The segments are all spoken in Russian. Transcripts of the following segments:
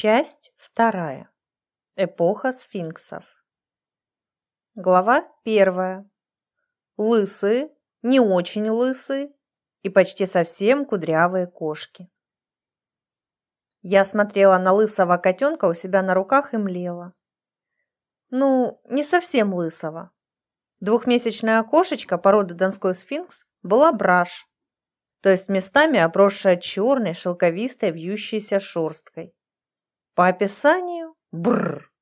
Часть вторая. Эпоха сфинксов. Глава первая. Лысые, не очень лысые и почти совсем кудрявые кошки. Я смотрела на лысого котенка у себя на руках и млела. Ну, не совсем лысого. Двухмесячная кошечка породы донской сфинкс была браш, то есть местами обросшая черной шелковистой вьющейся шерсткой по описанию – бррр.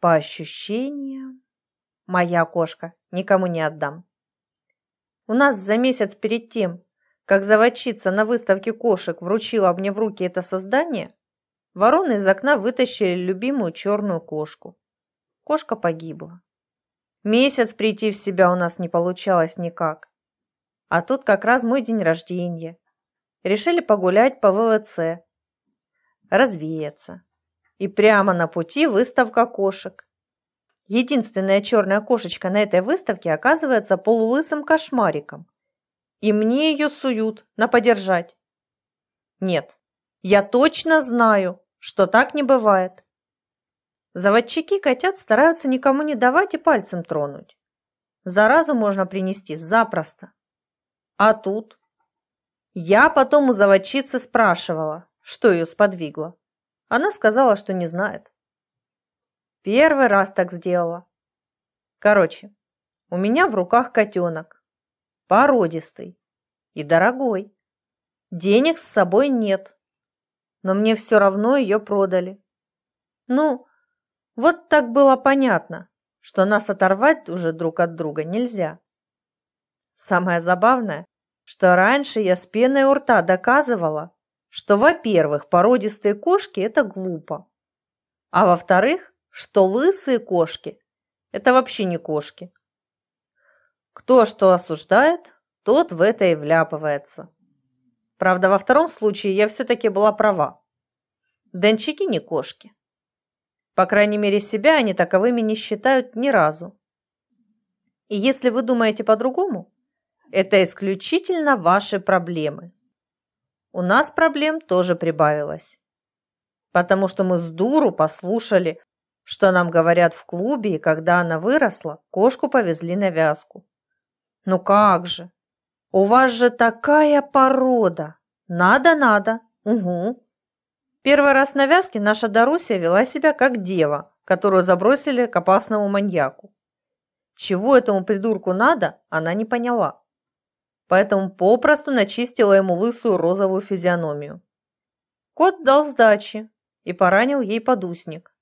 По ощущениям – моя кошка, никому не отдам. У нас за месяц перед тем, как заводчица на выставке кошек вручила мне в руки это создание, вороны из окна вытащили любимую черную кошку. Кошка погибла. Месяц прийти в себя у нас не получалось никак. А тут как раз мой день рождения. Решили погулять по ВВЦ, развеяться. И прямо на пути выставка кошек. Единственная черная кошечка на этой выставке оказывается полулысым кошмариком. И мне ее суют на подержать. Нет, я точно знаю, что так не бывает. Заводчики котят стараются никому не давать и пальцем тронуть. Заразу можно принести запросто. А тут? Я потом у заводчицы спрашивала, что ее сподвигло. Она сказала, что не знает. Первый раз так сделала. Короче, у меня в руках котенок. Породистый и дорогой. Денег с собой нет, но мне все равно ее продали. Ну, вот так было понятно, что нас оторвать уже друг от друга нельзя. Самое забавное, что раньше я с пеной у рта доказывала, что, во-первых, породистые кошки – это глупо, а во-вторых, что лысые кошки – это вообще не кошки. Кто что осуждает, тот в это и вляпывается. Правда, во втором случае я все-таки была права. Дончики не кошки. По крайней мере, себя они таковыми не считают ни разу. И если вы думаете по-другому, это исключительно ваши проблемы у нас проблем тоже прибавилось. Потому что мы с дуру послушали, что нам говорят в клубе, и когда она выросла, кошку повезли на вязку. Ну как же? У вас же такая порода. Надо, надо. Угу. Первый раз на вязке наша Дарусия вела себя как дева, которую забросили к опасному маньяку. Чего этому придурку надо, она не поняла поэтому попросту начистила ему лысую розовую физиономию. Кот дал сдачи и поранил ей подусник.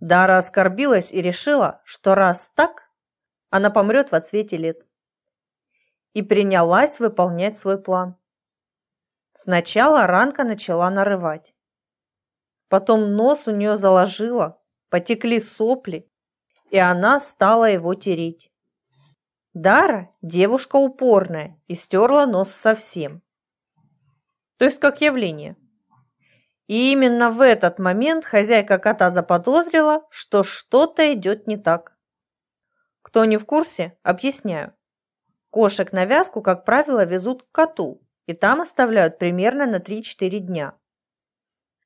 Дара оскорбилась и решила, что раз так, она помрет в отсвете лет. И принялась выполнять свой план. Сначала ранка начала нарывать. Потом нос у нее заложило, потекли сопли, и она стала его тереть. Дара – девушка упорная и стерла нос совсем. То есть как явление. И именно в этот момент хозяйка кота заподозрила, что что-то идет не так. Кто не в курсе, объясняю. Кошек на вязку, как правило, везут к коту, и там оставляют примерно на 3-4 дня.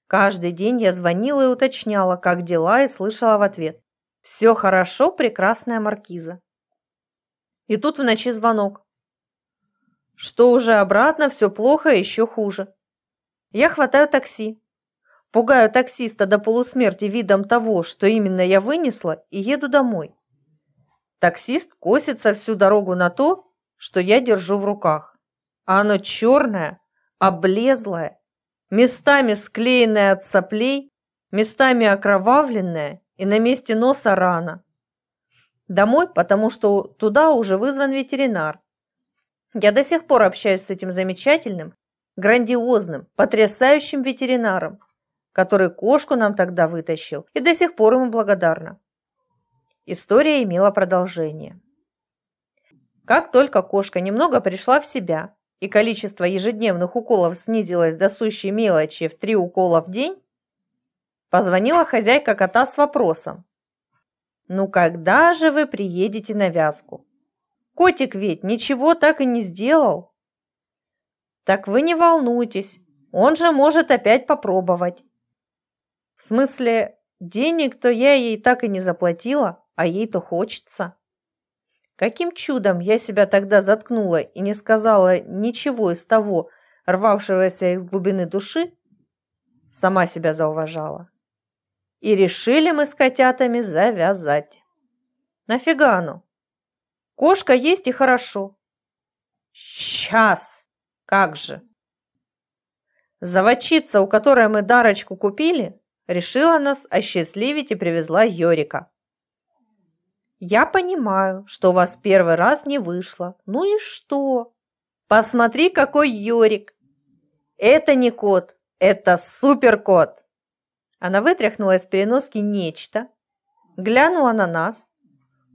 Каждый день я звонила и уточняла, как дела, и слышала в ответ. «Все хорошо, прекрасная маркиза». И тут в ночи звонок. Что уже обратно, все плохо, еще хуже. Я хватаю такси. Пугаю таксиста до полусмерти видом того, что именно я вынесла, и еду домой. Таксист косится всю дорогу на то, что я держу в руках. А оно черное, облезлое, местами склеенное от соплей, местами окровавленное и на месте носа рана. Домой, потому что туда уже вызван ветеринар. Я до сих пор общаюсь с этим замечательным, грандиозным, потрясающим ветеринаром, который кошку нам тогда вытащил, и до сих пор ему благодарна. История имела продолжение. Как только кошка немного пришла в себя, и количество ежедневных уколов снизилось до сущей мелочи в три укола в день, позвонила хозяйка кота с вопросом, ну когда же вы приедете на вязку? Котик ведь ничего так и не сделал. Так вы не волнуйтесь, он же может опять попробовать. В смысле, денег-то я ей так и не заплатила, а ей-то хочется. Каким чудом я себя тогда заткнула и не сказала ничего из того, рвавшегося из глубины души, сама себя зауважала. И решили мы с котятами завязать. Нафига оно? Кошка есть и хорошо. Сейчас! Как же! Заводчица, у которой мы дарочку купили, решила нас осчастливить и привезла Йорика. Я понимаю, что у вас первый раз не вышло. Ну и что? Посмотри, какой Йорик. Это не кот, это суперкот. Она вытряхнула из переноски нечто, глянула на нас,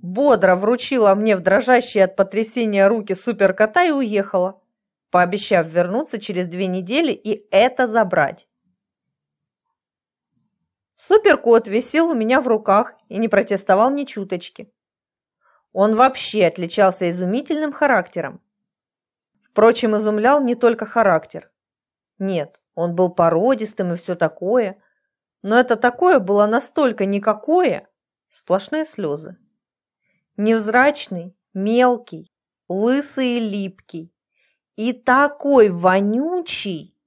бодро вручила мне в дрожащие от потрясения руки суперкота и уехала, пообещав вернуться через две недели и это забрать. Суперкот висел у меня в руках и не протестовал ни чуточки. Он вообще отличался изумительным характером. Впрочем, изумлял не только характер. Нет, он был породистым и все такое, но это такое было настолько никакое, сплошные слезы. Невзрачный, мелкий, лысый и липкий, и такой вонючий,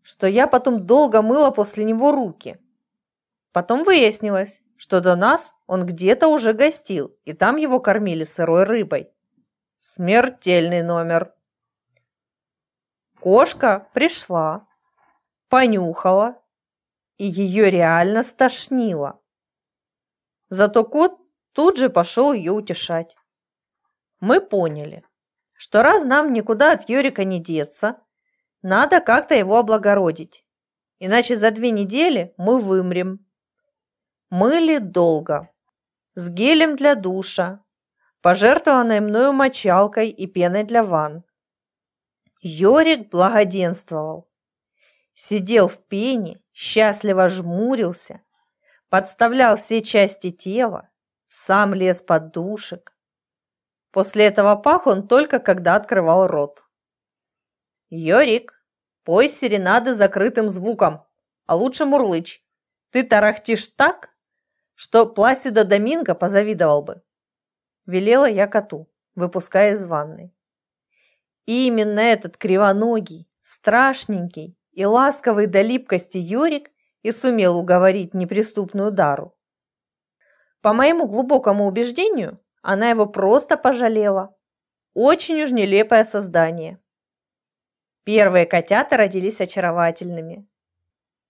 что я потом долго мыла после него руки. Потом выяснилось, что до нас он где-то уже гостил, и там его кормили сырой рыбой. Смертельный номер. Кошка пришла, понюхала, и ее реально стошнило. Зато кот тут же пошел ее утешать. Мы поняли, что раз нам никуда от Юрика не деться, надо как-то его облагородить, иначе за две недели мы вымрем. Мыли долго, с гелем для душа, пожертвованной мною мочалкой и пеной для ванн. Йорик благоденствовал. Сидел в пене, счастливо жмурился, подставлял все части тела, сам лез под душек. После этого пах он только когда открывал рот. «Йорик, пой серенады закрытым звуком, а лучше мурлычь. Ты тарахтишь так, что Пласида Доминго позавидовал бы. Велела я коту, выпуская из ванной. И именно этот кривоногий, страшненький и ласковый до липкости Юрик и сумел уговорить неприступную Дару. По моему глубокому убеждению, она его просто пожалела. Очень уж нелепое создание. Первые котята родились очаровательными.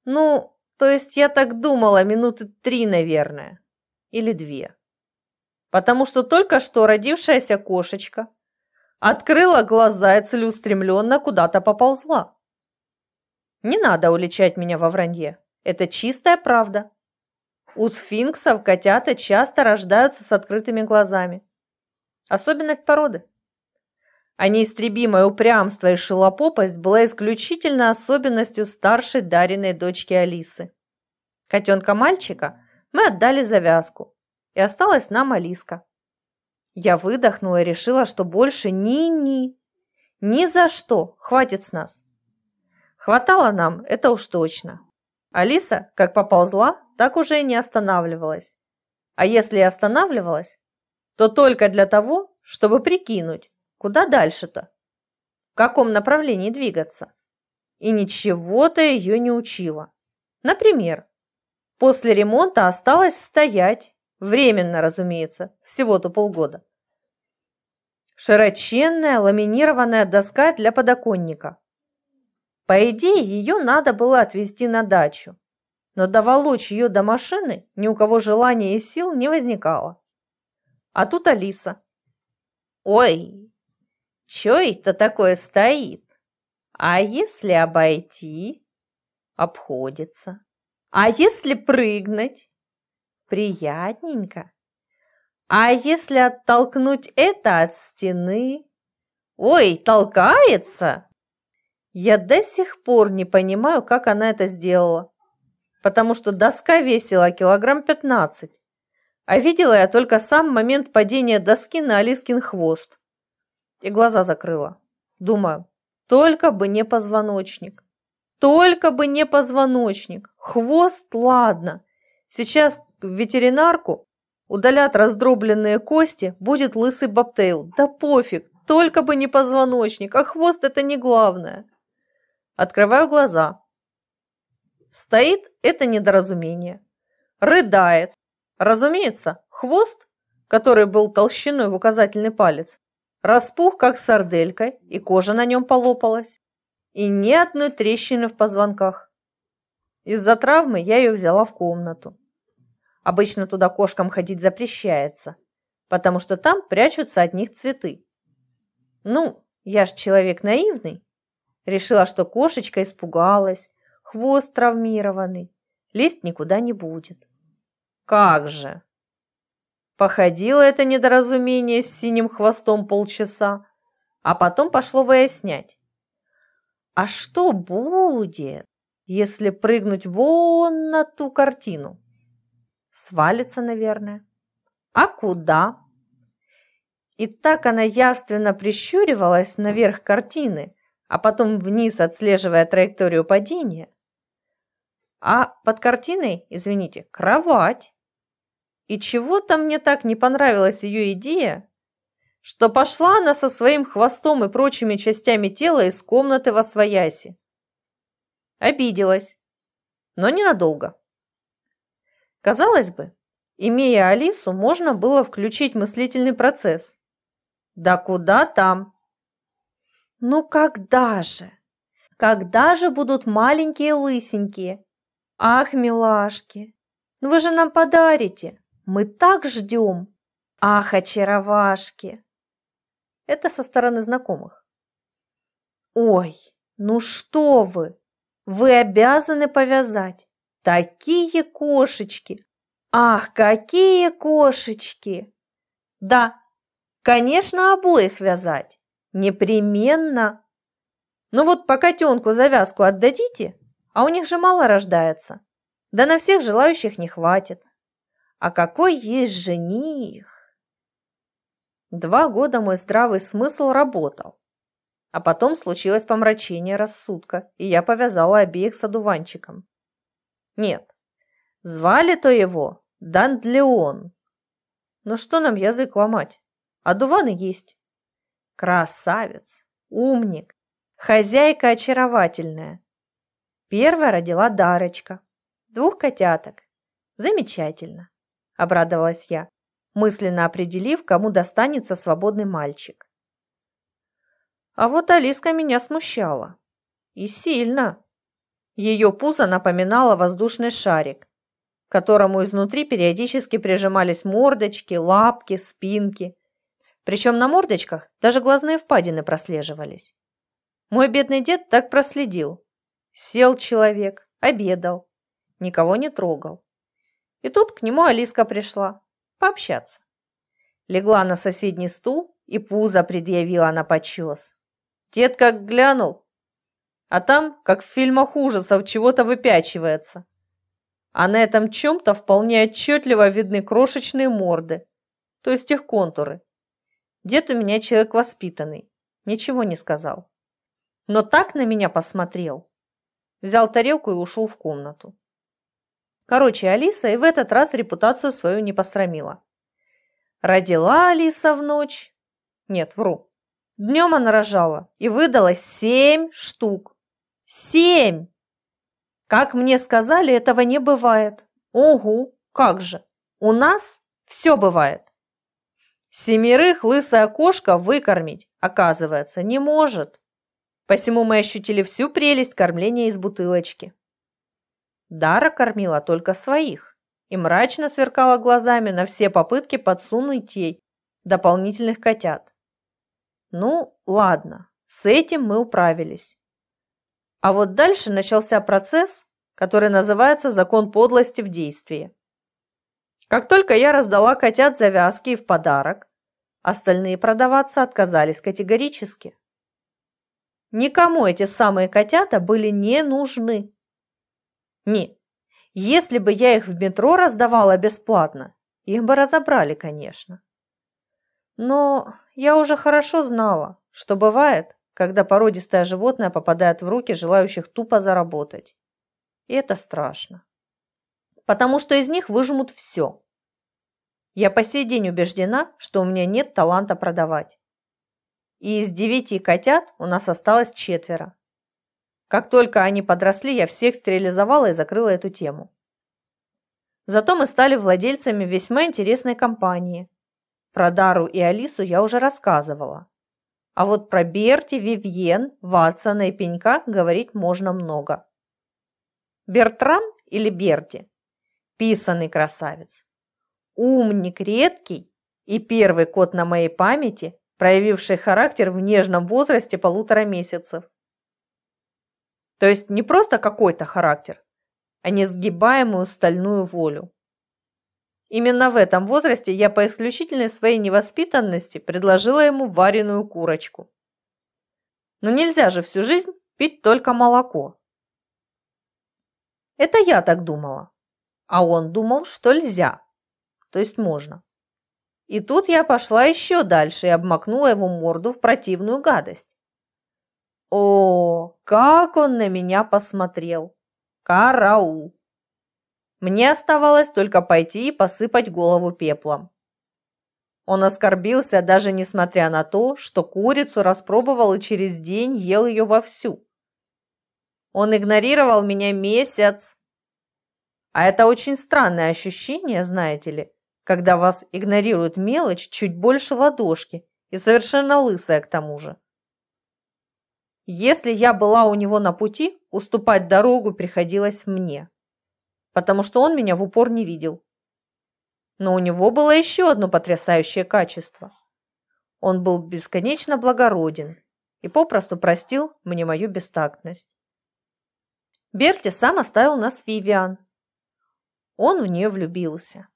Ну, то есть я так думала минуты три, наверное, или две. Потому что только что родившаяся кошечка открыла глаза и целеустремленно куда-то поползла. Не надо уличать меня во вранье. Это чистая правда. У сфинксов котята часто рождаются с открытыми глазами. Особенность породы. А неистребимое упрямство и шелопопость была исключительно особенностью старшей Дариной дочки Алисы. Котенка-мальчика мы отдали завязку, и осталась нам Алиска. Я выдохнула и решила, что больше ни-ни, ни за что, хватит с нас. Хватало нам, это уж точно. Алиса, как поползла, так уже и не останавливалась. А если и останавливалась, то только для того, чтобы прикинуть, Куда дальше-то? В каком направлении двигаться? И ничего-то ее не учила. Например, после ремонта осталось стоять, временно, разумеется, всего-то полгода. Широченная ламинированная доска для подоконника. По идее, ее надо было отвезти на дачу, но доволочь ее до машины ни у кого желания и сил не возникало. А тут Алиса. «Ой, Чё это такое стоит? А если обойти? Обходится. А если прыгнуть? Приятненько. А если оттолкнуть это от стены? Ой, толкается! Я до сих пор не понимаю, как она это сделала, потому что доска весила килограмм пятнадцать, а видела я только сам момент падения доски на Алискин хвост и глаза закрыла. Думаю, только бы не позвоночник. Только бы не позвоночник. Хвост, ладно. Сейчас в ветеринарку удалят раздробленные кости, будет лысый бобтейл. Да пофиг, только бы не позвоночник, а хвост это не главное. Открываю глаза. Стоит это недоразумение. Рыдает. Разумеется, хвост, который был толщиной в указательный палец, распух, как сарделька, и кожа на нем полопалась. И ни одной трещины в позвонках. Из-за травмы я ее взяла в комнату. Обычно туда кошкам ходить запрещается, потому что там прячутся от них цветы. Ну, я ж человек наивный. Решила, что кошечка испугалась, хвост травмированный, лезть никуда не будет. Как же! Походило это недоразумение с синим хвостом полчаса, а потом пошло выяснять. А что будет, если прыгнуть вон на ту картину? Свалится, наверное. А куда? И так она явственно прищуривалась наверх картины, а потом вниз, отслеживая траекторию падения. А под картиной, извините, кровать. И чего-то мне так не понравилась ее идея, что пошла она со своим хвостом и прочими частями тела из комнаты во свояси. Обиделась, но ненадолго. Казалось бы, имея Алису, можно было включить мыслительный процесс, да куда там? Ну когда же? Когда же будут маленькие лысенькие? Ах, милашки, ну вы же нам подарите. Мы так ждем. Ах, очаровашки. Это со стороны знакомых. Ой, ну что вы? Вы обязаны повязать. Такие кошечки. Ах, какие кошечки. Да, Конечно, обоих вязать. Непременно. Ну вот по котенку завязку отдадите, а у них же мало рождается. Да на всех желающих не хватит. А какой есть жених? Два года мой здравый смысл работал. А потом случилось помрачение рассудка, и я повязала обеих с одуванчиком. Нет, звали-то его Дандлеон. Ну что нам язык ломать? А дуваны есть. Красавец, умник, хозяйка очаровательная. Первая родила Дарочка, двух котяток. Замечательно, обрадовалась я, мысленно определив, кому достанется свободный мальчик. А вот Алиска меня смущала. И сильно. Ее пузо напоминало воздушный шарик, к которому изнутри периодически прижимались мордочки, лапки, спинки причем на мордочках даже глазные впадины прослеживались. Мой бедный дед так проследил. Сел человек, обедал, никого не трогал. И тут к нему Алиска пришла пообщаться. Легла на соседний стул и пузо предъявила на почес. Дед как глянул, а там, как в фильмах ужасов, чего-то выпячивается. А на этом чем-то вполне отчетливо видны крошечные морды, то есть их контуры. Дед у меня человек воспитанный, ничего не сказал. Но так на меня посмотрел. Взял тарелку и ушел в комнату. Короче, Алиса и в этот раз репутацию свою не посрамила. Родила Алиса в ночь. Нет, вру. Днем она рожала и выдала семь штук. Семь! Как мне сказали, этого не бывает. Угу, как же. У нас все бывает. Семерых лысая кошка выкормить, оказывается, не может. Посему мы ощутили всю прелесть кормления из бутылочки. Дара кормила только своих и мрачно сверкала глазами на все попытки подсунуть ей дополнительных котят. Ну, ладно, с этим мы управились. А вот дальше начался процесс, который называется закон подлости в действии. Как только я раздала котят завязки и в подарок, остальные продаваться отказались категорически. Никому эти самые котята были не нужны. Не, если бы я их в метро раздавала бесплатно, их бы разобрали, конечно. Но я уже хорошо знала, что бывает, когда породистое животное попадает в руки желающих тупо заработать. И это страшно. Потому что из них выжмут все. Я по сей день убеждена, что у меня нет таланта продавать. И из девяти котят у нас осталось четверо. Как только они подросли, я всех стерилизовала и закрыла эту тему. Зато мы стали владельцами весьма интересной компании. Про Дару и Алису я уже рассказывала. А вот про Берти, Вивьен, Ватсона и Пенька говорить можно много. Бертрам или Берти? Писанный красавец. Умник редкий и первый кот на моей памяти, проявивший характер в нежном возрасте полутора месяцев. То есть не просто какой-то характер, а несгибаемую стальную волю. Именно в этом возрасте я по исключительной своей невоспитанности предложила ему вареную курочку. Но нельзя же всю жизнь пить только молоко. Это я так думала, а он думал, что нельзя, то есть можно. И тут я пошла еще дальше и обмакнула его морду в противную гадость. О, как он на меня посмотрел! Караул! Мне оставалось только пойти и посыпать голову пеплом. Он оскорбился, даже несмотря на то, что курицу распробовал и через день ел ее вовсю. Он игнорировал меня месяц. А это очень странное ощущение, знаете ли, когда вас игнорирует мелочь чуть больше ладошки и совершенно лысая к тому же. Если я была у него на пути, уступать дорогу приходилось мне, потому что он меня в упор не видел. Но у него было еще одно потрясающее качество. Он был бесконечно благороден и попросту простил мне мою бестактность. Берти сам оставил нас Вивиан. Он в нее влюбился.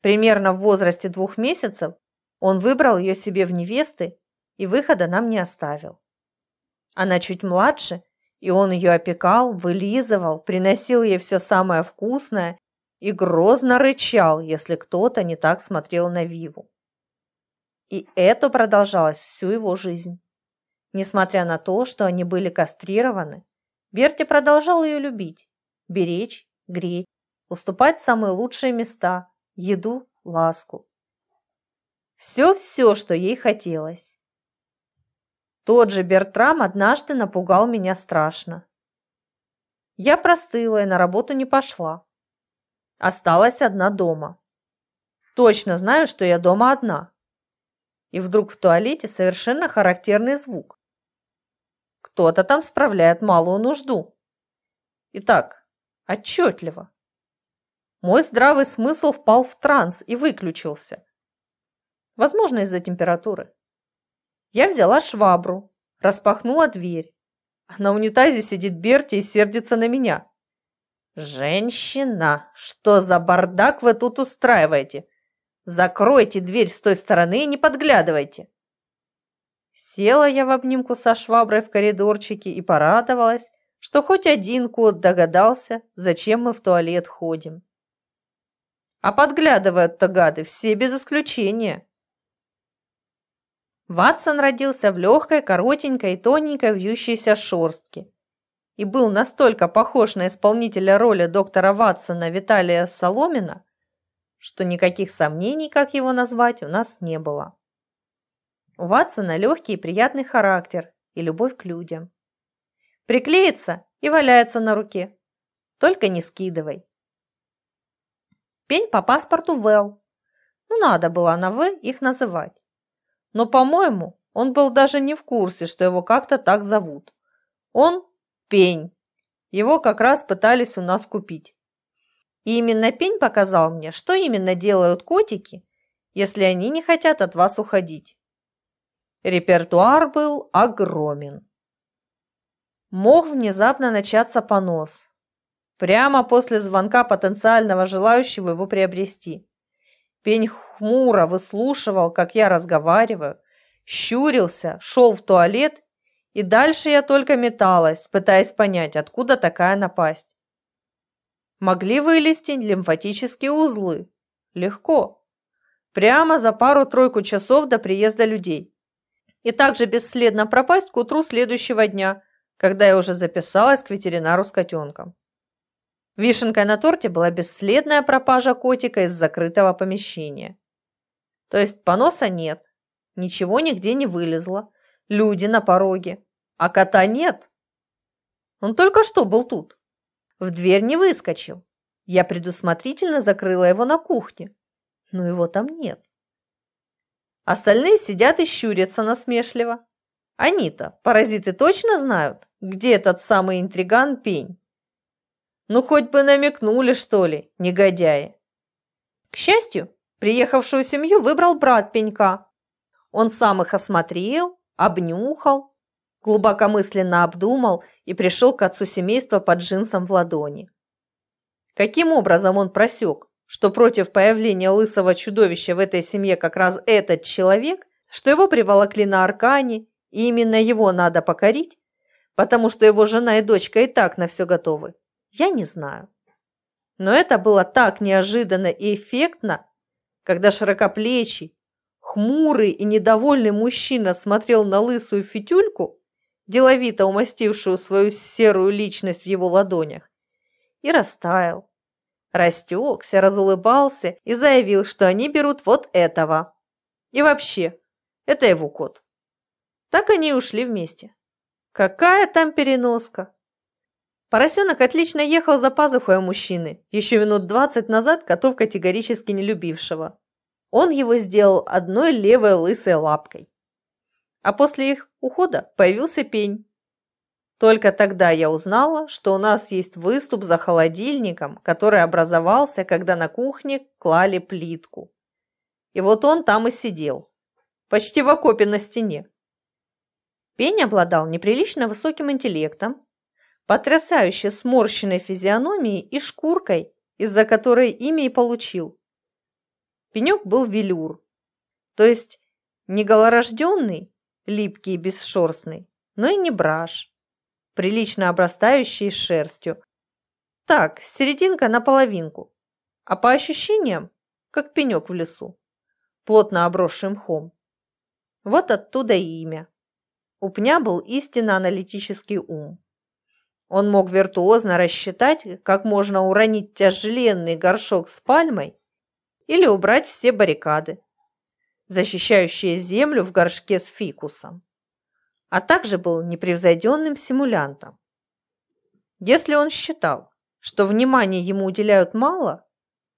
Примерно в возрасте двух месяцев он выбрал ее себе в невесты и выхода нам не оставил. Она чуть младше, и он ее опекал, вылизывал, приносил ей все самое вкусное и грозно рычал, если кто-то не так смотрел на Виву. И это продолжалось всю его жизнь. Несмотря на то, что они были кастрированы, Берти продолжал ее любить, беречь, греть, уступать самые лучшие места, еду, ласку. Все-все, что ей хотелось. Тот же Бертрам однажды напугал меня страшно. Я простыла и на работу не пошла. Осталась одна дома. Точно знаю, что я дома одна. И вдруг в туалете совершенно характерный звук. Кто-то там справляет малую нужду. Итак, отчетливо. Мой здравый смысл впал в транс и выключился. Возможно, из-за температуры. Я взяла швабру, распахнула дверь. На унитазе сидит Берти и сердится на меня. «Женщина, что за бардак вы тут устраиваете? Закройте дверь с той стороны и не подглядывайте!» Села я в обнимку со шваброй в коридорчике и порадовалась, что хоть один кот догадался, зачем мы в туалет ходим. А подглядывают-то гады все без исключения. Ватсон родился в легкой, коротенькой и тоненькой вьющейся шорстке и был настолько похож на исполнителя роли доктора Ватсона Виталия Соломина, что никаких сомнений, как его назвать, у нас не было. У Ватсона легкий и приятный характер и любовь к людям. Приклеится и валяется на руке. Только не скидывай. Пень по паспорту Вэл. Ну, надо было на «В» их называть. Но, по-моему, он был даже не в курсе, что его как-то так зовут. Он – Пень. Его как раз пытались у нас купить. И именно Пень показал мне, что именно делают котики, если они не хотят от вас уходить. Репертуар был огромен. Мог внезапно начаться понос. Прямо после звонка потенциального желающего его приобрести. Пень хмуро выслушивал, как я разговариваю, щурился, шел в туалет, и дальше я только металась, пытаясь понять, откуда такая напасть. Могли вылезти лимфатические узлы. Легко. Прямо за пару-тройку часов до приезда людей. И также бесследно пропасть к утру следующего дня, когда я уже записалась к ветеринару с котенком. Вишенкой на торте была бесследная пропажа котика из закрытого помещения. То есть поноса нет, ничего нигде не вылезло, люди на пороге, а кота нет. Он только что был тут. В дверь не выскочил. Я предусмотрительно закрыла его на кухне, но его там нет. Остальные сидят и щурятся насмешливо. Они-то, паразиты, точно знают, где этот самый интриган Пень? Ну, хоть бы намекнули, что ли, негодяи. К счастью, приехавшую семью выбрал брат Пенька. Он сам их осмотрел, обнюхал, глубокомысленно обдумал и пришел к отцу семейства под джинсом в ладони. Каким образом он просек, что против появления лысого чудовища в этой семье как раз этот человек, что его приволокли на Аркане, и именно его надо покорить, потому что его жена и дочка и так на все готовы? Я не знаю. Но это было так неожиданно и эффектно, когда широкоплечий, хмурый и недовольный мужчина смотрел на лысую фитюльку, деловито умастившую свою серую личность в его ладонях, и растаял. Растекся, разулыбался и заявил, что они берут вот этого. И вообще, это его кот. Так они и ушли вместе. Какая там переноска? Поросенок отлично ехал за пазухой у мужчины, еще минут двадцать назад котов категорически не любившего. Он его сделал одной левой лысой лапкой. А после их ухода появился пень. Только тогда я узнала, что у нас есть выступ за холодильником, который образовался, когда на кухне клали плитку. И вот он там и сидел, почти в окопе на стене. Пень обладал неприлично высоким интеллектом, потрясающе сморщенной физиономией и шкуркой, из-за которой имя и получил. Пенек был велюр, то есть не голорожденный, липкий и бесшерстный, но и не браш, прилично обрастающий шерстью. Так, серединка на половинку, а по ощущениям, как пенек в лесу, плотно обросший мхом. Вот оттуда и имя. У пня был истинно аналитический ум. Он мог виртуозно рассчитать, как можно уронить тяжеленный горшок с пальмой или убрать все баррикады, защищающие землю в горшке с фикусом, а также был непревзойденным симулянтом. Если он считал, что внимания ему уделяют мало,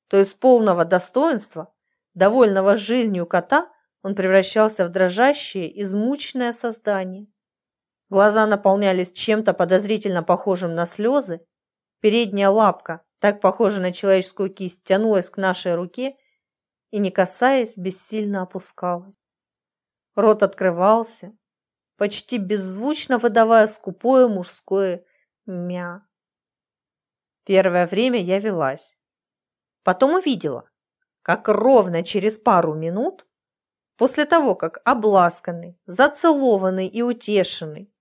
то из полного достоинства, довольного жизнью кота, он превращался в дрожащее, измученное создание. Глаза наполнялись чем-то подозрительно похожим на слезы. Передняя лапка, так похожа на человеческую кисть, тянулась к нашей руке и, не касаясь, бессильно опускалась. Рот открывался, почти беззвучно выдавая скупое мужское «мя». Первое время я велась. Потом увидела, как ровно через пару минут, после того, как обласканный, зацелованный и утешенный,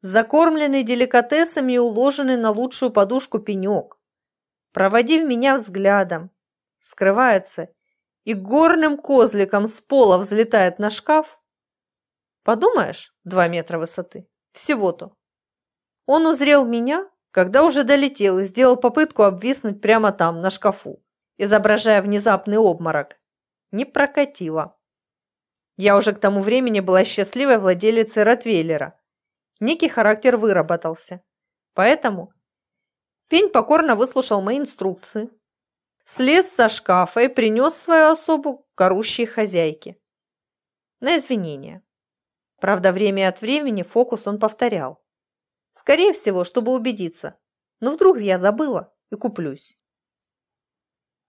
закормленный деликатесами и уложенный на лучшую подушку пенек, проводив меня взглядом, скрывается и горным козликом с пола взлетает на шкаф. Подумаешь, два метра высоты, всего-то. Он узрел меня, когда уже долетел и сделал попытку обвиснуть прямо там, на шкафу, изображая внезапный обморок. Не прокатило. Я уже к тому времени была счастливой владелицей Ротвейлера, Некий характер выработался. Поэтому Пень покорно выслушал мои инструкции, слез со шкафа и принес свою особу к орущей хозяйке. На извинения. Правда, время от времени фокус он повторял. Скорее всего, чтобы убедиться. Но вдруг я забыла и куплюсь.